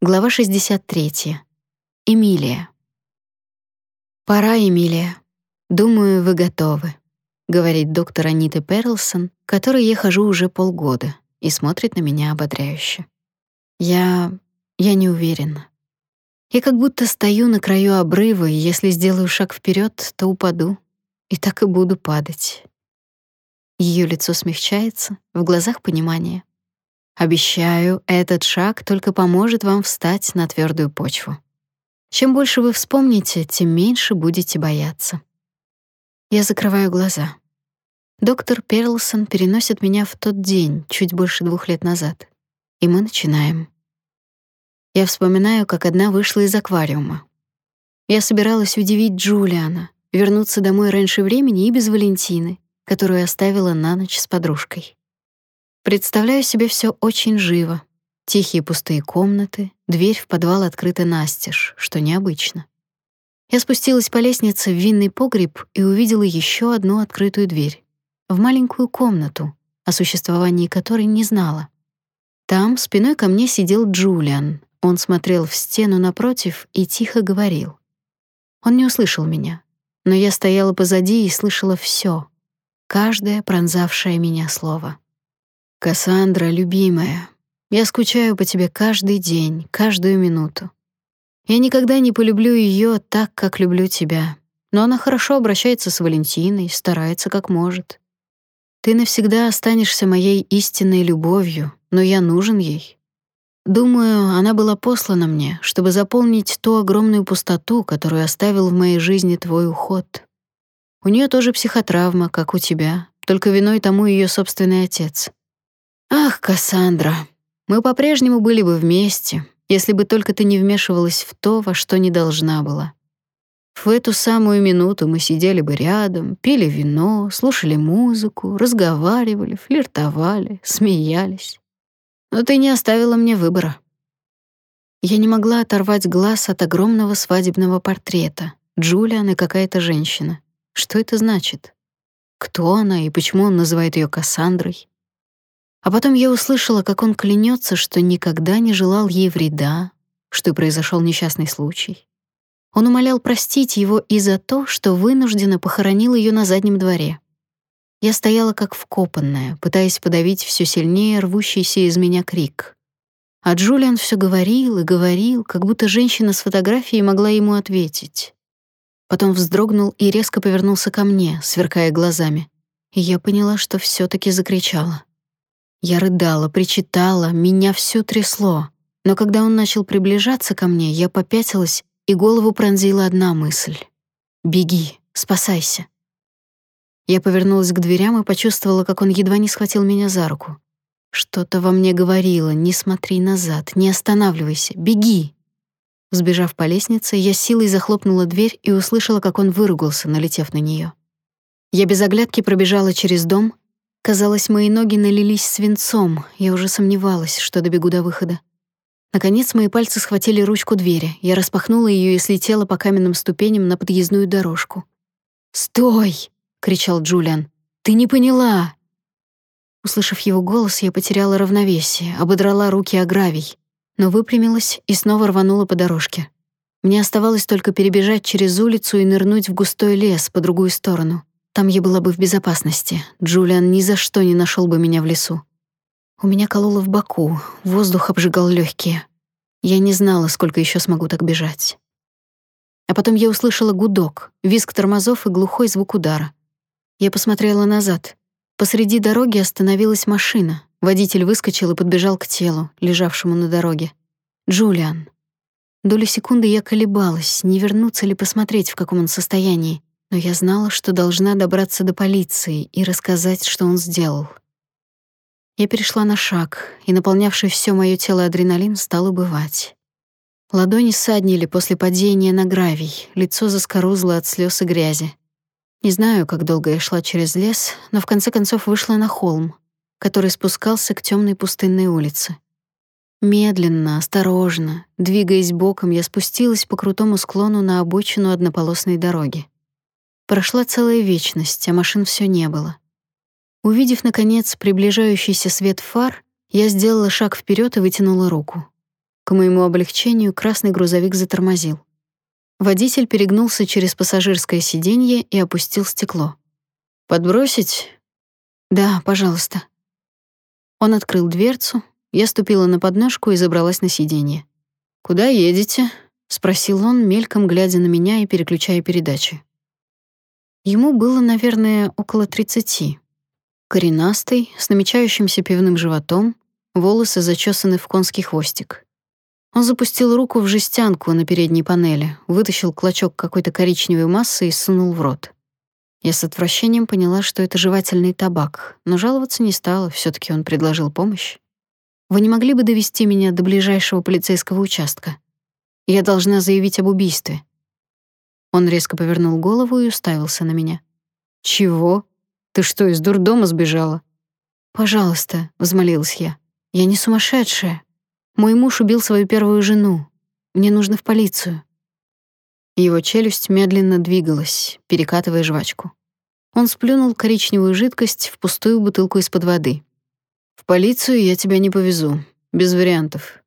Глава 63. Эмилия. «Пора, Эмилия. Думаю, вы готовы», — говорит доктор Анита Перлсон, которой я хожу уже полгода, и смотрит на меня ободряюще. Я... я не уверена. Я как будто стою на краю обрыва, и если сделаю шаг вперед, то упаду, и так и буду падать. Ее лицо смягчается, в глазах понимание. Обещаю, этот шаг только поможет вам встать на твердую почву. Чем больше вы вспомните, тем меньше будете бояться. Я закрываю глаза. Доктор Перлсон переносит меня в тот день, чуть больше двух лет назад. И мы начинаем. Я вспоминаю, как одна вышла из аквариума. Я собиралась удивить Джулиана, вернуться домой раньше времени и без Валентины, которую оставила на ночь с подружкой. Представляю себе все очень живо. Тихие пустые комнаты, дверь в подвал открыта настежь, что необычно. Я спустилась по лестнице в винный погреб и увидела еще одну открытую дверь в маленькую комнату, о существовании которой не знала. Там спиной ко мне сидел Джулиан. Он смотрел в стену напротив и тихо говорил. Он не услышал меня, но я стояла позади и слышала все, каждое пронзавшее меня слово. Кассандра, любимая, я скучаю по тебе каждый день, каждую минуту. Я никогда не полюблю ее так, как люблю тебя. Но она хорошо обращается с Валентиной, старается как может. Ты навсегда останешься моей истинной любовью, но я нужен ей. Думаю, она была послана мне, чтобы заполнить ту огромную пустоту, которую оставил в моей жизни твой уход. У нее тоже психотравма, как у тебя, только виной тому ее собственный отец. Ах, Кассандра, мы по-прежнему были бы вместе, если бы только ты не вмешивалась в то, во что не должна была. В эту самую минуту мы сидели бы рядом, пили вино, слушали музыку, разговаривали, флиртовали, смеялись. Но ты не оставила мне выбора. Я не могла оторвать глаз от огромного свадебного портрета. Джулиан и какая-то женщина. Что это значит? Кто она и почему он называет ее Кассандрой? А потом я услышала, как он клянется, что никогда не желал ей вреда, что произошел несчастный случай. Он умолял простить его и за то, что вынужденно похоронил ее на заднем дворе. Я стояла как вкопанная, пытаясь подавить все сильнее рвущийся из меня крик. А Джулиан все говорил и говорил, как будто женщина с фотографией могла ему ответить. Потом вздрогнул и резко повернулся ко мне, сверкая глазами. И я поняла, что все таки закричала. Я рыдала, причитала, меня всё трясло. Но когда он начал приближаться ко мне, я попятилась, и голову пронзила одна мысль. «Беги, спасайся». Я повернулась к дверям и почувствовала, как он едва не схватил меня за руку. Что-то во мне говорило: "Не смотри назад, не останавливайся, беги". Взбежав по лестнице, я силой захлопнула дверь и услышала, как он выругался, налетев на неё. Я без оглядки пробежала через дом, Казалось, мои ноги налились свинцом, я уже сомневалась, что добегу до выхода. Наконец мои пальцы схватили ручку двери. Я распахнула ее и слетела по каменным ступеням на подъездную дорожку. "Стой!" кричал Джулиан. "Ты не поняла!" Услышав его голос, я потеряла равновесие, ободрала руки о гравий, но выпрямилась и снова рванула по дорожке. Мне оставалось только перебежать через улицу и нырнуть в густой лес по другую сторону. Там я была бы в безопасности. Джулиан ни за что не нашел бы меня в лесу. У меня кололо в боку, воздух обжигал легкие. Я не знала, сколько еще смогу так бежать. А потом я услышала гудок, визг тормозов и глухой звук удара. Я посмотрела назад. Посреди дороги остановилась машина. Водитель выскочил и подбежал к телу, лежавшему на дороге. Джулиан. Долю секунды я колебалась, не вернуться ли посмотреть, в каком он состоянии но я знала, что должна добраться до полиции и рассказать, что он сделал. Я перешла на шаг, и наполнявший все моё тело адреналин стал убывать. Ладони ссаднили после падения на гравий, лицо заскорузло от слез и грязи. Не знаю, как долго я шла через лес, но в конце концов вышла на холм, который спускался к темной пустынной улице. Медленно, осторожно, двигаясь боком, я спустилась по крутому склону на обочину однополосной дороги. Прошла целая вечность, а машин все не было. Увидев наконец приближающийся свет фар, я сделала шаг вперед и вытянула руку. К моему облегчению красный грузовик затормозил. Водитель перегнулся через пассажирское сиденье и опустил стекло. «Подбросить?» «Да, пожалуйста». Он открыл дверцу, я ступила на подножку и забралась на сиденье. «Куда едете?» — спросил он, мельком глядя на меня и переключая передачи. Ему было, наверное, около тридцати. Коренастый, с намечающимся пивным животом, волосы зачесаны в конский хвостик. Он запустил руку в жестянку на передней панели, вытащил клочок какой-то коричневой массы и сунул в рот. Я с отвращением поняла, что это жевательный табак, но жаловаться не стала, все таки он предложил помощь. Вы не могли бы довести меня до ближайшего полицейского участка? Я должна заявить об убийстве. Он резко повернул голову и уставился на меня. Чего? Ты что, из дурдома сбежала? Пожалуйста, взмолилась я. Я не сумасшедшая. Мой муж убил свою первую жену. Мне нужно в полицию. Его челюсть медленно двигалась, перекатывая жвачку. Он сплюнул коричневую жидкость в пустую бутылку из-под воды. В полицию я тебя не повезу, без вариантов.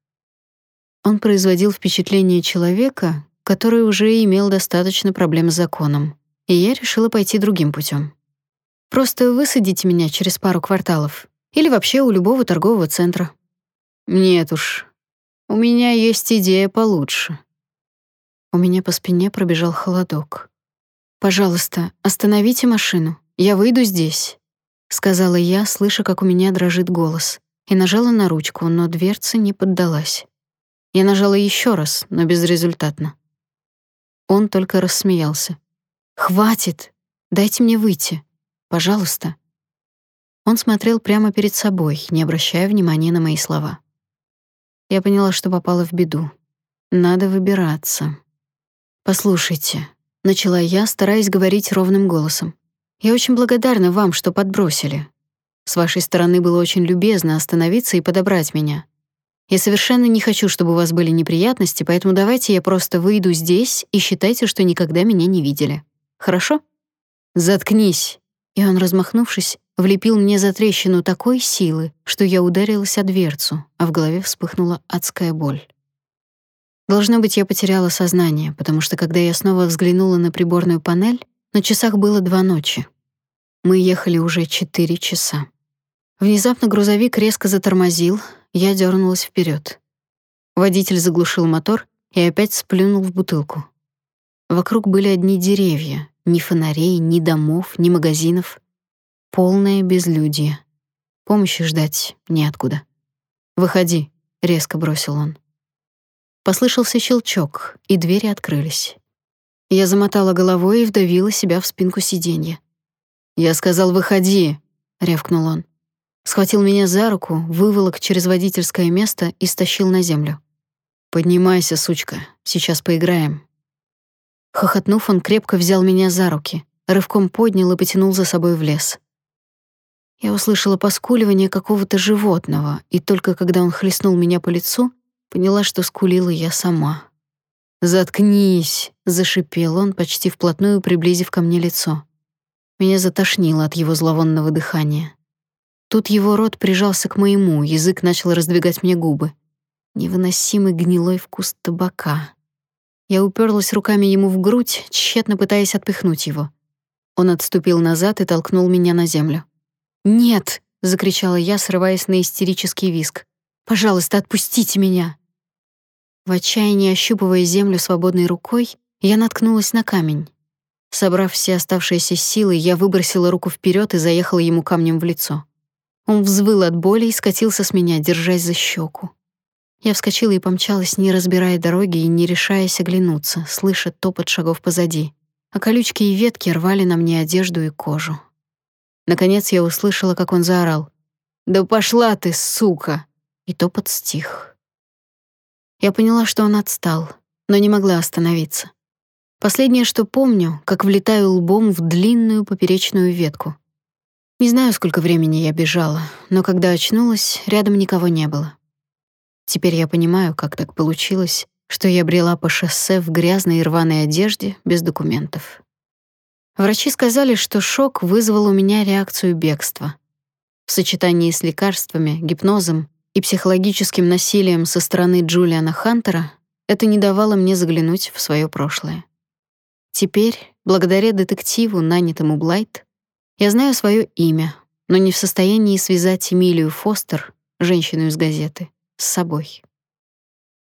Он производил впечатление человека, который уже имел достаточно проблем с законом, и я решила пойти другим путем. Просто высадите меня через пару кварталов или вообще у любого торгового центра. Нет уж. У меня есть идея получше. У меня по спине пробежал холодок. Пожалуйста, остановите машину. Я выйду здесь, сказала я, слыша, как у меня дрожит голос, и нажала на ручку, но дверца не поддалась. Я нажала еще раз, но безрезультатно. Он только рассмеялся. Хватит. Дайте мне выйти. Пожалуйста. Он смотрел прямо перед собой, не обращая внимания на мои слова. Я поняла, что попала в беду. Надо выбираться. Послушайте, начала я, стараясь говорить ровным голосом. Я очень благодарна вам, что подбросили. С вашей стороны было очень любезно остановиться и подобрать меня. Я совершенно не хочу, чтобы у вас были неприятности, поэтому давайте я просто выйду здесь и считайте, что никогда меня не видели. Хорошо? Заткнись. И он, размахнувшись, влепил мне за трещину такой силы, что я ударилась о дверцу, а в голове вспыхнула адская боль. Должно быть, я потеряла сознание, потому что когда я снова взглянула на приборную панель, на часах было два ночи. Мы ехали уже четыре часа. Внезапно грузовик резко затормозил, я дернулась вперед. Водитель заглушил мотор и опять сплюнул в бутылку. Вокруг были одни деревья, ни фонарей, ни домов, ни магазинов. Полное безлюдье. Помощи ждать неоткуда. «Выходи», — резко бросил он. Послышался щелчок, и двери открылись. Я замотала головой и вдавила себя в спинку сиденья. «Я сказал, выходи!» — рявкнул он. Схватил меня за руку, выволок через водительское место и стащил на землю. «Поднимайся, сучка, сейчас поиграем». Хохотнув, он крепко взял меня за руки, рывком поднял и потянул за собой в лес. Я услышала поскуливание какого-то животного, и только когда он хлестнул меня по лицу, поняла, что скулила я сама. «Заткнись!» — зашипел он, почти вплотную приблизив ко мне лицо. Меня затошнило от его зловонного дыхания. Тут его рот прижался к моему, язык начал раздвигать мне губы. Невыносимый гнилой вкус табака. Я уперлась руками ему в грудь, тщетно пытаясь отпихнуть его. Он отступил назад и толкнул меня на землю. «Нет!» — закричала я, срываясь на истерический визг. «Пожалуйста, отпустите меня!» В отчаянии ощупывая землю свободной рукой, я наткнулась на камень. Собрав все оставшиеся силы, я выбросила руку вперед и заехала ему камнем в лицо. Он взвыл от боли и скатился с меня, держась за щеку. Я вскочила и помчалась, не разбирая дороги и не решаясь оглянуться, слыша топот шагов позади. А колючки и ветки рвали на мне одежду и кожу. Наконец я услышала, как он заорал. «Да пошла ты, сука!» И топот стих. Я поняла, что он отстал, но не могла остановиться. Последнее, что помню, как влетаю лбом в длинную поперечную ветку. Не знаю, сколько времени я бежала, но когда очнулась, рядом никого не было. Теперь я понимаю, как так получилось, что я брела по шоссе в грязной и рваной одежде без документов. Врачи сказали, что шок вызвал у меня реакцию бегства. В сочетании с лекарствами, гипнозом и психологическим насилием со стороны Джулиана Хантера, это не давало мне заглянуть в свое прошлое. Теперь, благодаря детективу, нанятому Блайт, я знаю свое имя, но не в состоянии связать Эмилию Фостер, женщину из газеты, с собой.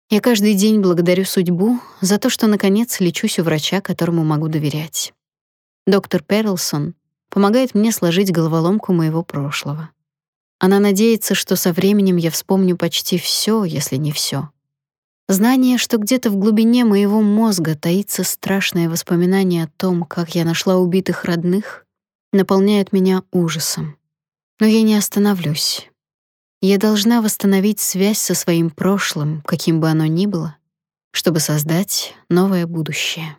Я каждый день благодарю судьбу за то, что наконец лечусь у врача, которому могу доверять. Доктор Перлсон помогает мне сложить головоломку моего прошлого. Она надеется, что со временем я вспомню почти все, если не все. Знание, что где-то в глубине моего мозга таится страшное воспоминание о том, как я нашла убитых родных, наполняет меня ужасом. Но я не остановлюсь. Я должна восстановить связь со своим прошлым, каким бы оно ни было, чтобы создать новое будущее.